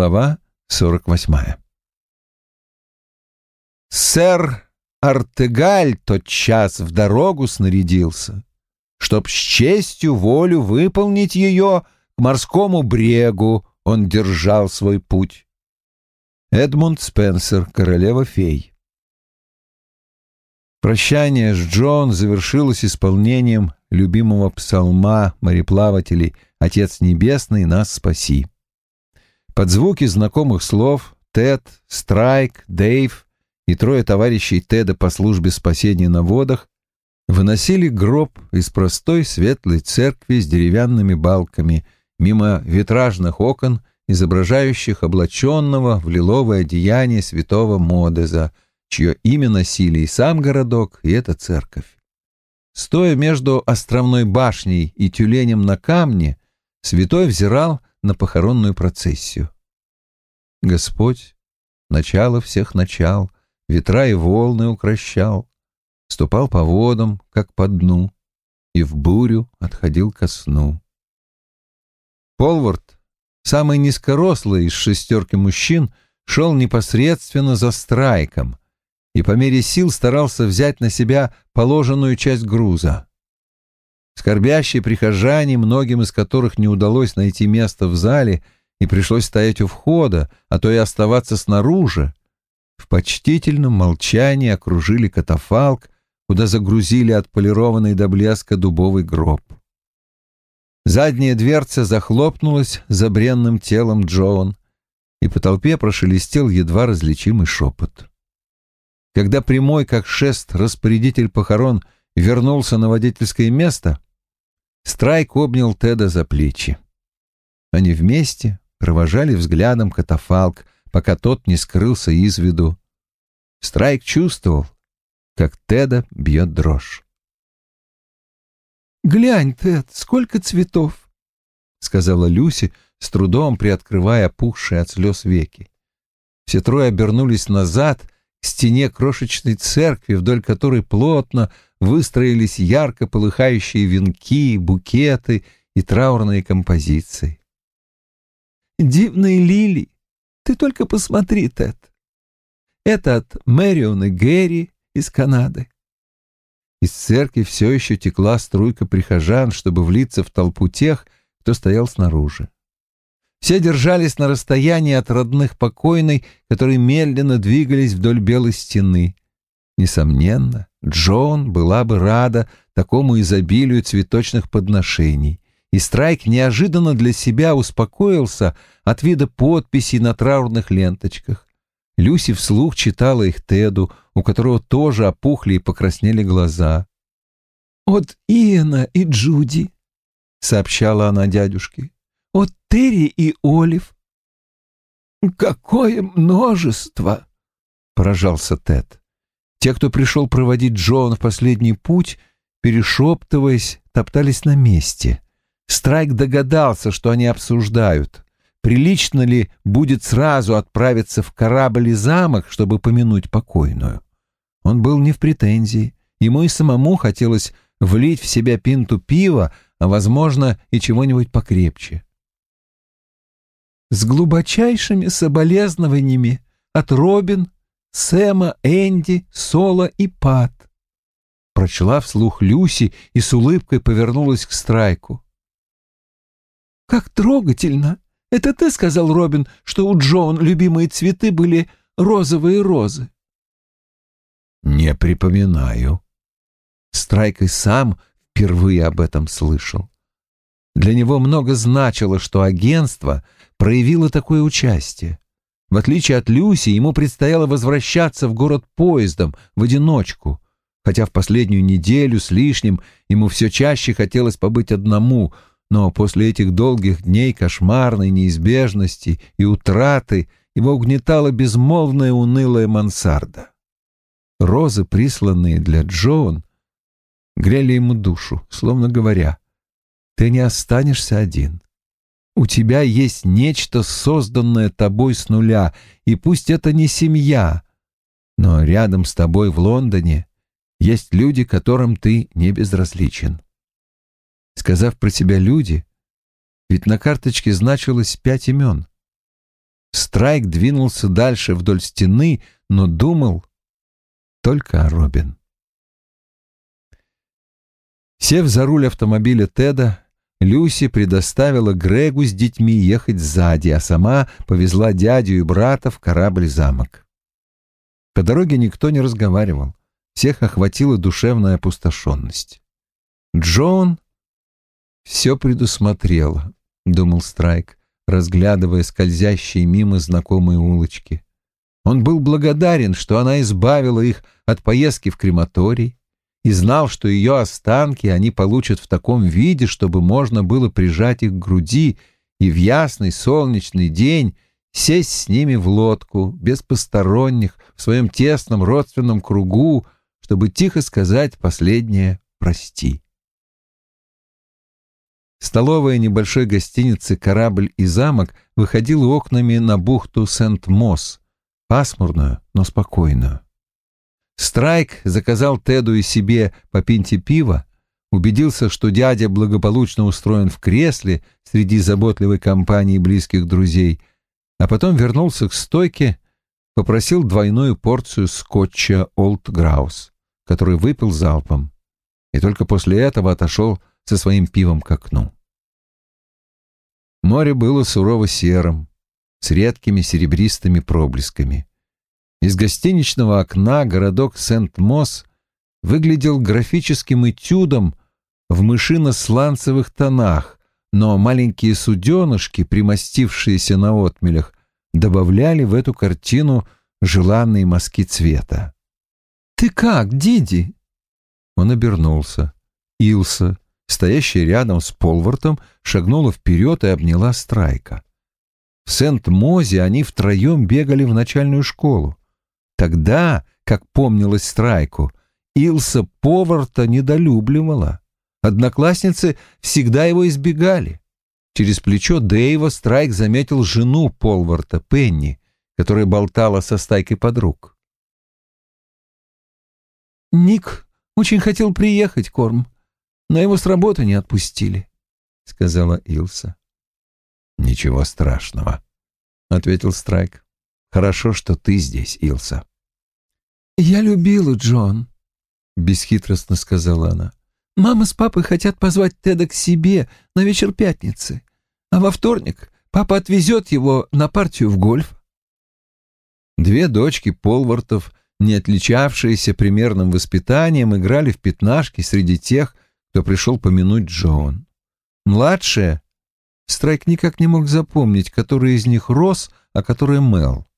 Глава 48. Сэр Артегаль тот час в дорогу снарядился, чтоб с честью волю выполнить ее к морскому брегу он держал свой путь. Эдмунд Спенсер, королева фей. Прощание с Джон завершилось исполнением любимого псалма мореплавателей «Отец Небесный, нас спаси». Под звуки знакомых слов Тед, Страйк, Дэйв и трое товарищей Теда по службе спасения на водах выносили гроб из простой светлой церкви с деревянными балками мимо витражных окон, изображающих облаченного в лиловое одеяние святого Модеза, чье имя носили и сам городок, и эта церковь. Стоя между островной башней и тюленем на камне, святой взирал на похоронную процессию. Господь, начало всех начал, ветра и волны укращал, ступал по водам, как по дну, и в бурю отходил ко сну. Полвард, самый низкорослый из шестерки мужчин, шел непосредственно за страйком и по мере сил старался взять на себя положенную часть груза. Скорбящие прихожане, многим из которых не удалось найти место в зале и пришлось стоять у входа, а то и оставаться снаружи, в почтительном молчании окружили катафалк, куда загрузили отполированный до блеска дубовый гроб. Задняя дверца захлопнулась за бренным телом Джоан, и по толпе прошелестел едва различимый шепот. Когда прямой, как шест, распорядитель похорон — вернулся на водительское место, Страйк обнял Теда за плечи. Они вместе провожали взглядом катафалк, пока тот не скрылся из виду. Страйк чувствовал, как Теда бьет дрожь. «Глянь, Тед, сколько цветов!» — сказала Люси, с трудом приоткрывая опухшие от слез веки. Все трое обернулись назад к стене крошечной церкви, вдоль которой плотно выстроились ярко полыхающие венки, букеты и траурные композиции. «Дивные лилии! Ты только посмотри, Тед! Это от Мэрион и Гэри из Канады». Из церкви все еще текла струйка прихожан, чтобы влиться в толпу тех, кто стоял снаружи. Все держались на расстоянии от родных покойной, которые медленно двигались вдоль белой стены. Несомненно, Джон была бы рада такому изобилию цветочных подношений, и Страйк неожиданно для себя успокоился от вида подписей на траурных ленточках. Люси вслух читала их Теду, у которого тоже опухли и покраснели глаза. «От Иена и Джуди», — сообщала она дядюшке, — «от Терри и Олив». «Какое множество!» — поражался Тед. Те, кто пришел проводить Джоан в последний путь, перешептываясь, топтались на месте. Страйк догадался, что они обсуждают. Прилично ли будет сразу отправиться в корабль и замок, чтобы помянуть покойную? Он был не в претензии. Ему и самому хотелось влить в себя пинту пива, а, возможно, и чего-нибудь покрепче. «С глубочайшими соболезнованиями от Робин Сэма, Энди, Соло и Пат. Прочла вслух Люси и с улыбкой повернулась к Страйку. «Как трогательно! Это ты сказал, Робин, что у Джоан любимые цветы были розовые розы?» «Не припоминаю». Страйк и сам впервые об этом слышал. Для него много значило, что агентство проявило такое участие. В отличие от Люси, ему предстояло возвращаться в город поездом, в одиночку, хотя в последнюю неделю с лишним ему все чаще хотелось побыть одному, но после этих долгих дней кошмарной неизбежности и утраты его угнетала безмолвная унылая мансарда. Розы, присланные для Джоан, грели ему душу, словно говоря, «Ты не останешься один». У тебя есть нечто, созданное тобой с нуля, и пусть это не семья, но рядом с тобой в Лондоне есть люди, которым ты не безразличен. Сказав про себя «люди», ведь на карточке значилось пять имен. Страйк двинулся дальше вдоль стены, но думал только о Робин. Сев за руль автомобиля Теда, Люси предоставила Грегу с детьми ехать сзади, а сама повезла дядю и брата в корабль-замок. По дороге никто не разговаривал, всех охватила душевная опустошенность. Джон все предусмотрела, думал Страйк, разглядывая скользящие мимо знакомые улочки. Он был благодарен, что она избавила их от поездки в крематорий, и знал, что ее останки они получат в таком виде, чтобы можно было прижать их к груди и в ясный солнечный день сесть с ними в лодку, без посторонних, в своем тесном родственном кругу, чтобы тихо сказать последнее «прости». Столовая небольшой гостиницы «Корабль и замок» выходила окнами на бухту Сент-Мосс, пасмурную, но спокойную. Страйк заказал Теду и себе по пинте пива, убедился, что дядя благополучно устроен в кресле среди заботливой компании близких друзей, а потом вернулся к стойке, попросил двойную порцию скотча «Олд Граус», который выпил залпом, и только после этого отошел со своим пивом к окну. Море было сурово серым, с редкими серебристыми проблесками. Из гостиничного окна городок Сент-Мосс выглядел графическим этюдом в мышино-сланцевых тонах, но маленькие суденышки, примостившиеся на отмелях, добавляли в эту картину желанные мазки цвета. «Ты как, Диди?» Он обернулся. Илса, стоящая рядом с Полвартом, шагнула вперед и обняла Страйка. В Сент-Мозе они втроем бегали в начальную школу. Тогда, как помнилось Страйку, Илса Поварта недолюбливала. Одноклассницы всегда его избегали. Через плечо Дэйва Страйк заметил жену Полварта, Пенни, которая болтала со стайкой подруг. «Ник очень хотел приехать, Корм, но его с работы не отпустили», — сказала Илса. «Ничего страшного», — ответил Страйк. «Хорошо, что ты здесь, Илса». «Я любила Джон», — бесхитростно сказала она. «Мама с папой хотят позвать Теда к себе на вечер пятницы, а во вторник папа отвезет его на партию в гольф». Две дочки Полвартов, не отличавшиеся примерным воспитанием, играли в пятнашки среди тех, кто пришел помянуть Джон. Младшая, Страйк никак не мог запомнить, который из них Рос, а который Мел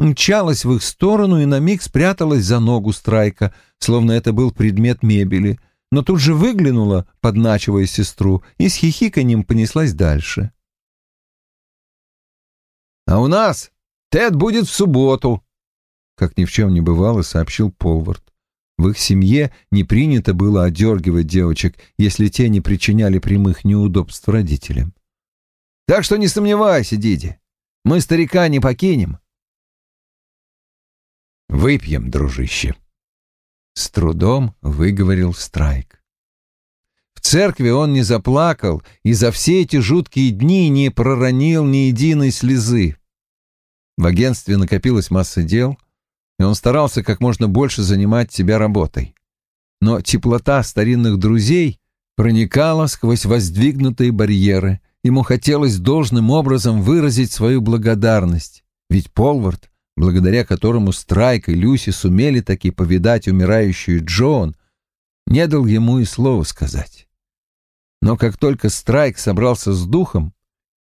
мчалась в их сторону и на миг спряталась за ногу Страйка, словно это был предмет мебели, но тут же выглянула, подначивая сестру, и с хихиканьем понеслась дальше. «А у нас Тед будет в субботу», — как ни в чем не бывало, сообщил Полвард. В их семье не принято было одергивать девочек, если те не причиняли прямых неудобств родителям. «Так что не сомневайся, Диди, мы старика не покинем». Выпьем, дружище. С трудом выговорил Страйк. В церкви он не заплакал и за все эти жуткие дни не проронил ни единой слезы. В агентстве накопилась масса дел, и он старался как можно больше занимать себя работой. Но теплота старинных друзей проникала сквозь воздвигнутые барьеры. Ему хотелось должным образом выразить свою благодарность, ведь Полвард благодаря которому Страйк и Люси сумели таки повидать умирающую Джон, не дал ему и слова сказать. Но как только Страйк собрался с духом,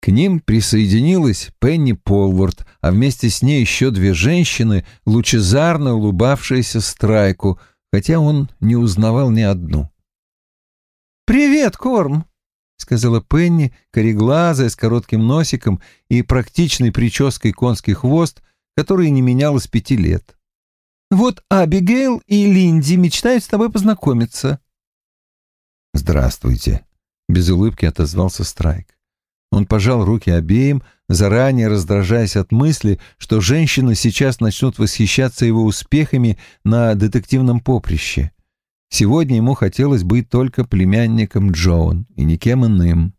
к ним присоединилась Пенни Полворд, а вместе с ней еще две женщины, лучезарно улыбавшиеся Страйку, хотя он не узнавал ни одну. «Привет, Корм!» — сказала Пенни, кореглазая, с коротким носиком и практичной прической конский хвост, которая не менялась пяти лет. «Вот Абигейл и Линди мечтают с тобой познакомиться». «Здравствуйте», — без улыбки отозвался Страйк. Он пожал руки обеим, заранее раздражаясь от мысли, что женщины сейчас начнут восхищаться его успехами на детективном поприще. Сегодня ему хотелось быть только племянником Джоан и никем иным.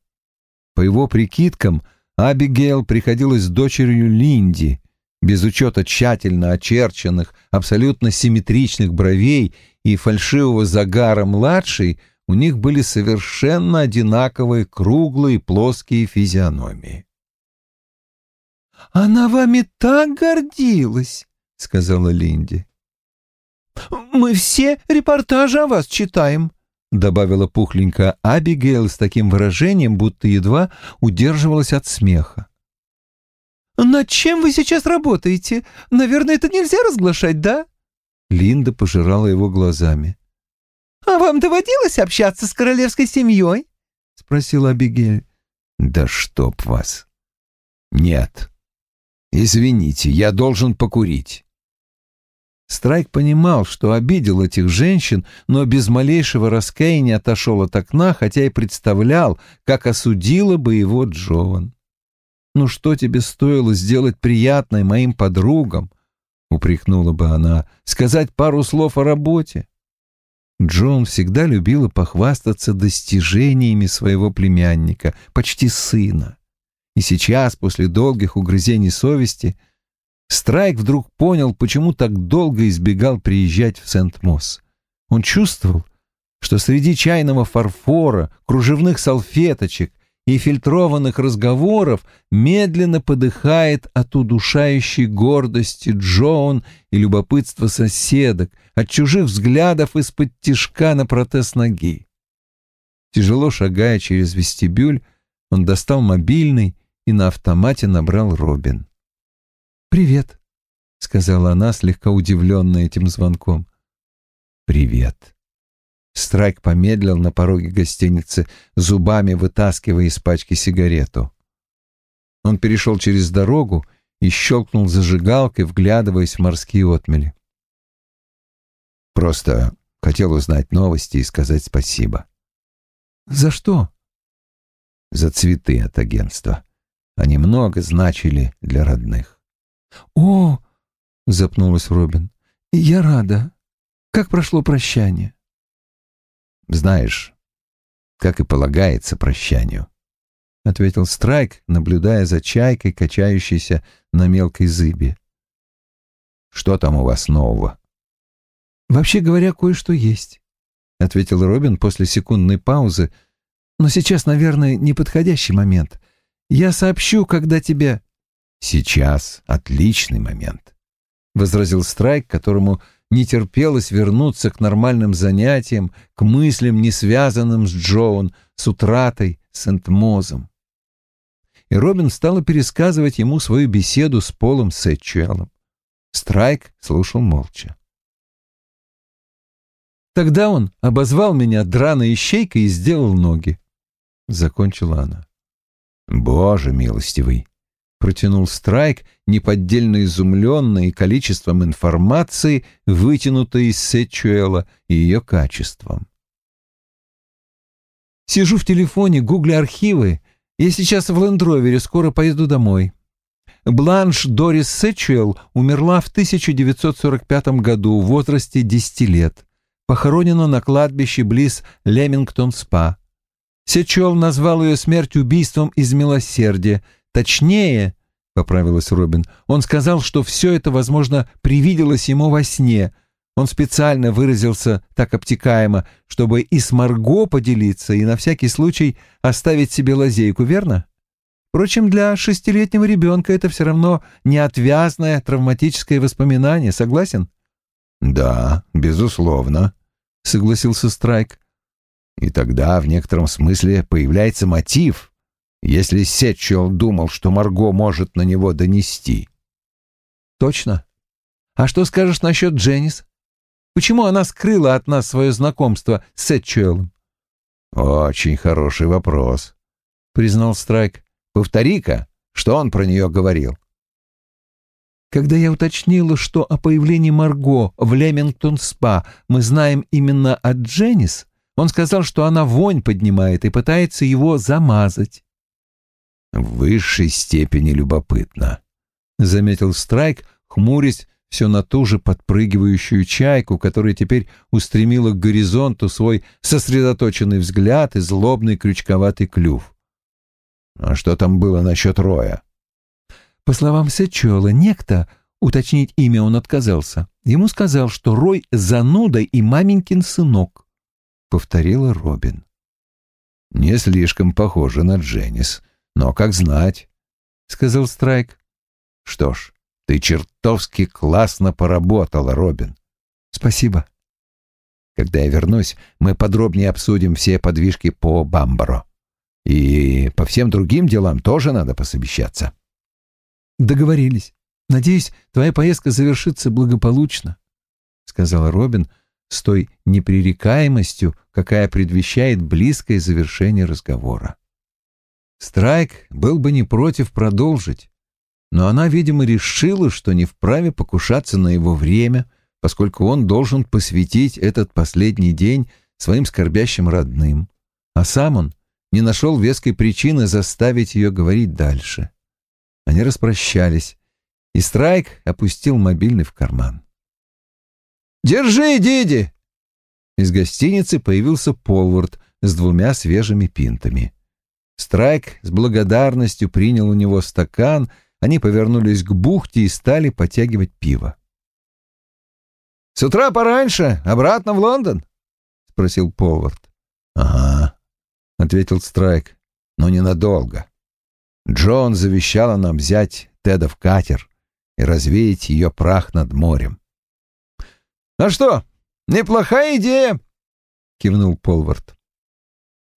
По его прикидкам, Абигейл приходилась дочерью Линди, без учета тщательно очерченных, абсолютно симметричных бровей и фальшивого загара младшей, у них были совершенно одинаковые круглые плоские физиономии. «Она вами так гордилась», — сказала Линди. «Мы все репортажи о вас читаем», — добавила пухленькая Абигейл с таким выражением, будто едва удерживалась от смеха. «Над чем вы сейчас работаете? Наверное, это нельзя разглашать, да?» Линда пожирала его глазами. «А вам доводилось общаться с королевской семьей?» — спросила Абигель. «Да чтоб вас!» «Нет. Извините, я должен покурить». Страйк понимал, что обидел этих женщин, но без малейшего раскаяния отошел от окна, хотя и представлял, как осудила бы его Джован. «Ну что тебе стоило сделать приятное моим подругам?» — упрекнула бы она. «Сказать пару слов о работе?» Джон всегда любила похвастаться достижениями своего племянника, почти сына. И сейчас, после долгих угрызений совести, — Страйк вдруг понял, почему так долго избегал приезжать в Сент-Мосс. Он чувствовал, что среди чайного фарфора, кружевных салфеточек и фильтрованных разговоров медленно подыхает от удушающей гордости Джоун и любопытства соседок, от чужих взглядов из-под тишка на протез ноги. Тяжело шагая через вестибюль, он достал мобильный и на автомате набрал Робин. «Привет», — сказала она, слегка удивленная этим звонком. «Привет». Страйк помедлил на пороге гостиницы, зубами вытаскивая из пачки сигарету. Он перешел через дорогу и щелкнул зажигалкой, вглядываясь в морские отмели. «Просто хотел узнать новости и сказать спасибо». «За что?» «За цветы от агентства. Они много значили для родных». «О!» — запнулась Робин. «Я рада. Как прошло прощание?» «Знаешь, как и полагается прощанию», — ответил Страйк, наблюдая за чайкой, качающейся на мелкой зыбе. «Что там у вас нового?» «Вообще говоря, кое-что есть», — ответил Робин после секундной паузы. «Но сейчас, наверное, неподходящий момент. Я сообщу, когда тебе...» «Сейчас отличный момент», — возразил Страйк, которому не терпелось вернуться к нормальным занятиям, к мыслям, не связанным с Джоун, с утратой, с Энтмозом. И Робин стала пересказывать ему свою беседу с Полом Сэтчуэлом. Страйк слушал молча. «Тогда он обозвал меня драной ищейкой и сделал ноги», — закончила она. «Боже милостивый!» Протянул Страйк, неподдельно изумленный количеством информации, вытянутой из Сетчуэла и ее качеством. «Сижу в телефоне, гуглю архивы. Я сейчас в Лендровере, скоро поеду домой. Бланш Дорис Сетчуэлл умерла в 1945 году в возрасте 10 лет. Похоронена на кладбище близ Лемингтон-Спа. Сетчуэлл назвал ее смерть убийством из милосердия — Точнее, — поправилась Робин, — он сказал, что все это, возможно, привиделось ему во сне. Он специально выразился так обтекаемо, чтобы и с Марго поделиться, и на всякий случай оставить себе лазейку, верно? Впрочем, для шестилетнего ребенка это все равно неотвязное травматическое воспоминание, согласен? «Да, безусловно», — согласился Страйк. «И тогда в некотором смысле появляется мотив, если Сетчуэлл думал, что Марго может на него донести. Точно. А что скажешь насчет Дженнис? Почему она скрыла от нас свое знакомство с Сетчуэллом? Очень хороший вопрос, признал Страйк. Повтори-ка, что он про нее говорил. Когда я уточнила, что о появлении Марго в Лемингтон-спа мы знаем именно от Дженнис, он сказал, что она вонь поднимает и пытается его замазать в высшей степени любопытно», — заметил Страйк, хмурясь все на ту же подпрыгивающую чайку, которая теперь устремила к горизонту свой сосредоточенный взгляд и злобный крючковатый клюв. А что там было насчет Роя? По словам Сечола, некто, уточнить имя он отказался, ему сказал, что Рой зануда и маменькин сынок, — повторила Робин. Не слишком похоже на Дженнис, но как знать, — сказал Страйк. Что ж, ты чертовски классно поработала, Робин. Спасибо. Когда я вернусь, мы подробнее обсудим все подвижки по Бамбаро. И по всем другим делам тоже надо посовещаться. Договорились. Надеюсь, твоя поездка завершится благополучно, сказала Робин с той непререкаемостью, какая предвещает близкое завершение разговора. Страйк был бы не против продолжить, но она, видимо, решила, что не вправе покушаться на его время, поскольку он должен посвятить этот последний день своим скорбящим родным, а сам он не нашел веской причины заставить ее говорить дальше. Они распрощались, и Страйк опустил мобильный в карман. «Держи, Диди!» Из гостиницы появился Полвард с двумя свежими пинтами. Страйк с благодарностью принял у него стакан, они повернулись к бухте и стали потягивать пиво. «С утра пораньше, обратно в Лондон?» — спросил Полвард. «Ага», — ответил Страйк, — «но ненадолго. Джон завещала нам взять Теда в катер и развеять ее прах над морем. «А что, неплохая идея!» — кивнул Полвард.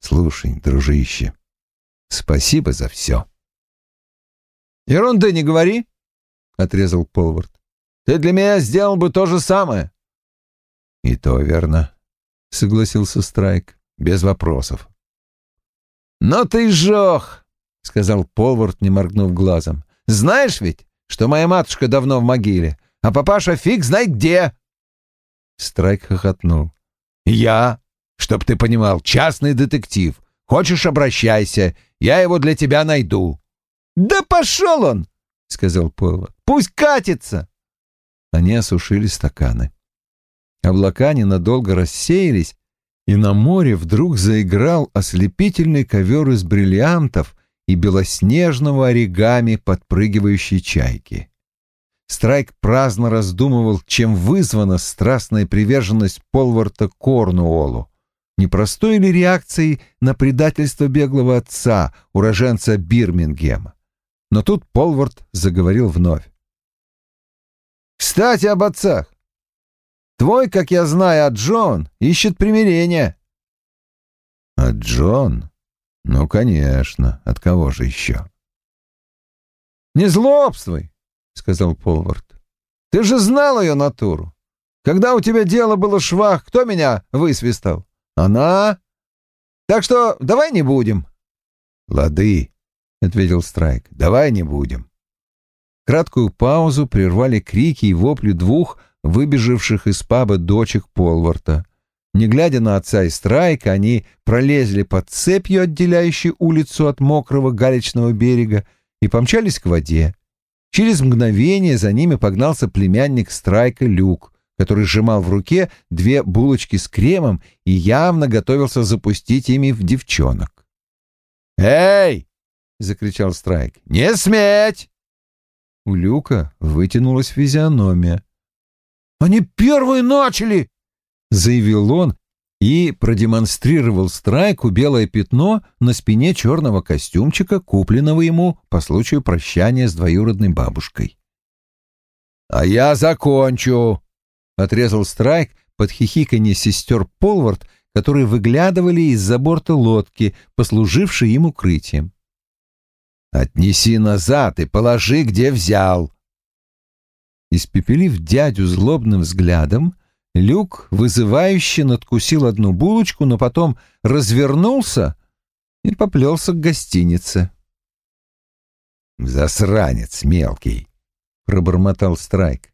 «Слушай, дружище, спасибо за все». «Ерунды не говори!» — отрезал Полвард. «Ты для меня сделал бы то же самое». «И то верно», — согласился Страйк, без вопросов. «Но ты жох!» — сказал Полвард, не моргнув глазом. «Знаешь ведь, что моя матушка давно в могиле, а папаша фиг знает где!» Страйк хохотнул. «Я, чтоб ты понимал, частный детектив. Хочешь, обращайся, я его для тебя найду». «Да пошел он!» — сказал Полвард. «Пусть катится!» Они осушили стаканы. Облака ненадолго рассеялись, и на море вдруг заиграл ослепительный ковер из бриллиантов, и белоснежного оригами подпрыгивающей чайки. Страйк праздно раздумывал, чем вызвана страстная приверженность Полварта Корнуолу. Непростой ли реакцией на предательство беглого отца, уроженца Бирмингема? Но тут Полвард заговорил вновь. «Кстати, об отцах. Твой, как я знаю, а Джон ищет примирения». «А Джон?» Ну, конечно, от кого же еще? Не злобствуй, сказал Полвард. Ты же знал ее натуру. Когда у тебя дело было швах, кто меня высвистал? Она. Так что давай не будем. Лады, ответил Страйк. Давай не будем. Краткую паузу прервали крики и вопли двух выбежавших из паба дочек Полварта. Не глядя на отца и страйка, они пролезли под цепью, отделяющей улицу от мокрого галечного берега, и помчались к воде. Через мгновение за ними погнался племянник страйка Люк, который сжимал в руке две булочки с кремом и явно готовился запустить ими в девчонок. «Эй!» — закричал Страйк. «Не сметь!» У Люка вытянулась физиономия. «Они первые начали!» заявил он и продемонстрировал Страйку белое пятно на спине черного костюмчика, купленного ему по случаю прощания с двоюродной бабушкой. «А я закончу!» — отрезал Страйк под хихиканье сестер Полвард, которые выглядывали из-за борта лодки, послужившей им укрытием. «Отнеси назад и положи, где взял!» Испепелив дядю злобным взглядом, Люк вызывающе надкусил одну булочку, но потом развернулся и поплелся к гостинице. «Засранец мелкий!» — пробормотал Страйк.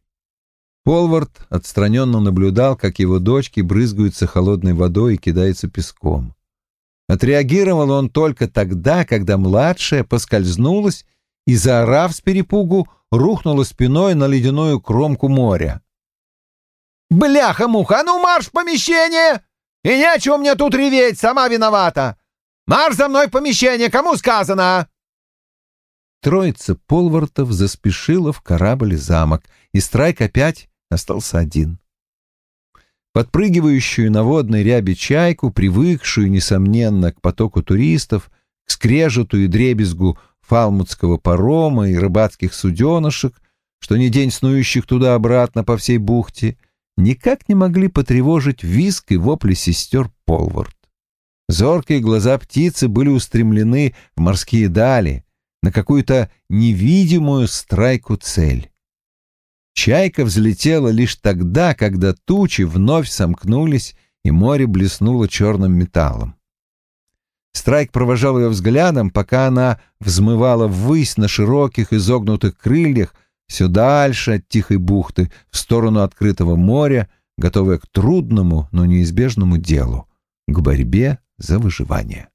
Полвард отстраненно наблюдал, как его дочки брызгаются холодной водой и кидаются песком. Отреагировал он только тогда, когда младшая поскользнулась и, заорав с перепугу, рухнула спиной на ледяную кромку моря. «Бляха-муха, а ну марш в помещение! И нечего мне тут реветь, сама виновата! Марш за мной в помещение, кому сказано!» троица полвортов заспешила в корабль замок, и Страйк опять остался один. Подпрыгивающую на водной рябе чайку, привыкшую, несомненно, к потоку туристов, к скрежету и дребезгу фалмутского парома и рыбацких суденышек, что не день снующих туда-обратно по всей бухте, никак не могли потревожить виск и вопли сестер Полвард. Зоркие глаза птицы были устремлены в морские дали, на какую-то невидимую страйку цель. Чайка взлетела лишь тогда, когда тучи вновь сомкнулись, и море блеснуло черным металлом. Страйк провожал ее взглядом, пока она взмывала ввысь на широких изогнутых крыльях все дальше от тихой бухты в сторону открытого моря, готовая к трудному, но неизбежному делу — к борьбе за выживание.